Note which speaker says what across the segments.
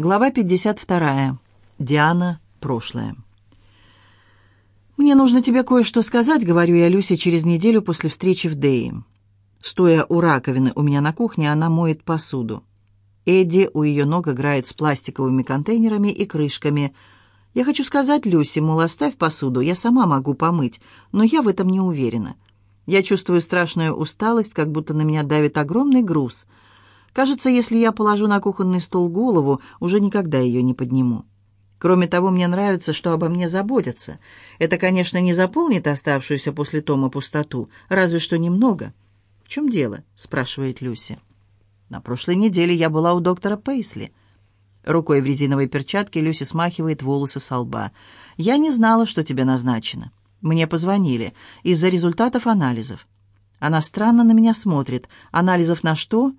Speaker 1: Глава 52. Диана. Прошлое. «Мне нужно тебе кое-что сказать», — говорю я Люсе через неделю после встречи в Дее. Стоя у раковины у меня на кухне, она моет посуду. Эдди у ее ног играет с пластиковыми контейнерами и крышками. Я хочу сказать Люсе, мол, оставь посуду, я сама могу помыть, но я в этом не уверена. Я чувствую страшную усталость, как будто на меня давит огромный груз — Кажется, если я положу на кухонный стол голову, уже никогда ее не подниму. Кроме того, мне нравится, что обо мне заботятся. Это, конечно, не заполнит оставшуюся после Тома пустоту, разве что немного. «В чем дело?» — спрашивает Люси. «На прошлой неделе я была у доктора Пейсли». Рукой в резиновой перчатке Люси смахивает волосы со лба. «Я не знала, что тебе назначено. Мне позвонили из-за результатов анализов. Она странно на меня смотрит. Анализов на что?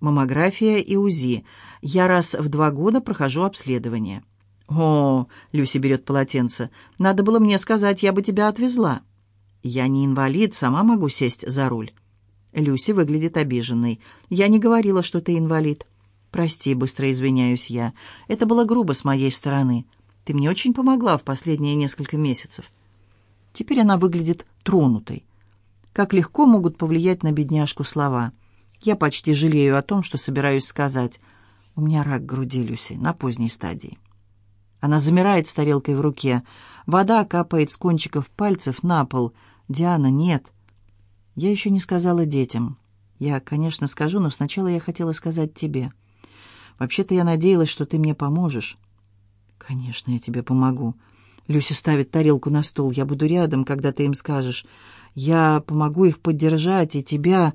Speaker 1: маммография и УЗИ. Я раз в два года прохожу обследование». «О, — Люси берет полотенце, — надо было мне сказать, я бы тебя отвезла». «Я не инвалид, сама могу сесть за руль». Люси выглядит обиженной. «Я не говорила, что ты инвалид». «Прости, быстро извиняюсь я. Это было грубо с моей стороны. Ты мне очень помогла в последние несколько месяцев». Теперь она выглядит тронутой. Как легко могут повлиять на бедняжку слова. Я почти жалею о том, что собираюсь сказать. У меня рак груди, Люси, на поздней стадии. Она замирает с тарелкой в руке. Вода капает с кончиков пальцев на пол. Диана, нет. Я еще не сказала детям. Я, конечно, скажу, но сначала я хотела сказать тебе. Вообще-то я надеялась, что ты мне поможешь. Конечно, я тебе помогу. Люси ставит тарелку на стол. Я буду рядом, когда ты им скажешь. Я помогу их поддержать и тебя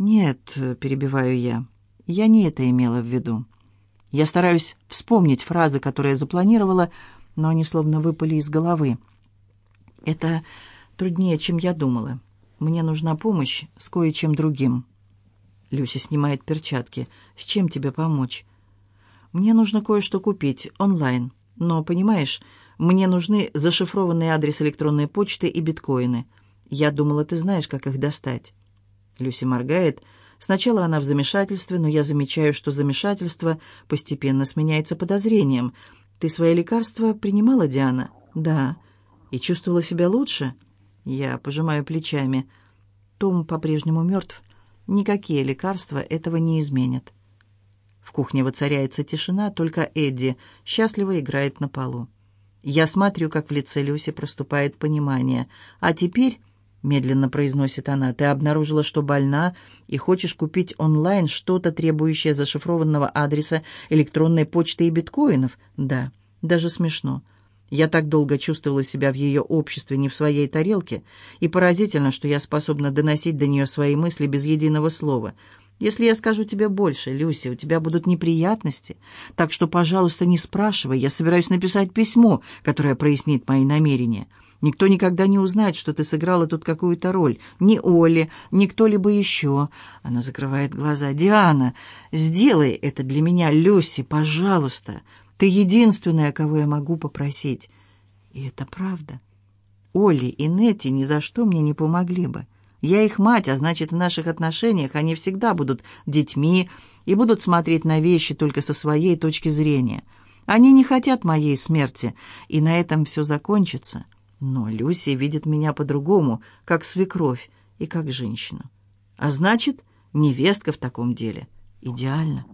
Speaker 1: «Нет», — перебиваю я, — «я не это имела в виду. Я стараюсь вспомнить фразы, которые запланировала, но они словно выпали из головы. Это труднее, чем я думала. Мне нужна помощь с кое-чем другим». Люси снимает перчатки. «С чем тебе помочь?» «Мне нужно кое-что купить онлайн. Но, понимаешь, мне нужны зашифрованный адрес электронной почты и биткоины. Я думала, ты знаешь, как их достать». Люси моргает. Сначала она в замешательстве, но я замечаю, что замешательство постепенно сменяется подозрением. «Ты свои лекарства принимала, Диана?» «Да». «И чувствовала себя лучше?» Я пожимаю плечами. Том по-прежнему мертв. Никакие лекарства этого не изменят. В кухне воцаряется тишина, только Эдди счастливо играет на полу. Я смотрю, как в лице Люси проступает понимание. А теперь — медленно произносит она, — «ты обнаружила, что больна, и хочешь купить онлайн что-то, требующее зашифрованного адреса электронной почты и биткоинов?» «Да, даже смешно. Я так долго чувствовала себя в ее обществе, не в своей тарелке, и поразительно, что я способна доносить до нее свои мысли без единого слова. Если я скажу тебе больше, Люси, у тебя будут неприятности, так что, пожалуйста, не спрашивай, я собираюсь написать письмо, которое прояснит мои намерения». Никто никогда не узнает, что ты сыграла тут какую-то роль. Ни Оли, ни кто-либо еще. Она закрывает глаза. «Диана, сделай это для меня, Люси, пожалуйста. Ты единственная, кого я могу попросить». И это правда. Оли и Нетти ни за что мне не помогли бы. Я их мать, а значит, в наших отношениях они всегда будут детьми и будут смотреть на вещи только со своей точки зрения. Они не хотят моей смерти, и на этом все закончится». Но Люси видит меня по-другому, как свекровь и как женщину. А значит, невестка в таком деле идеально.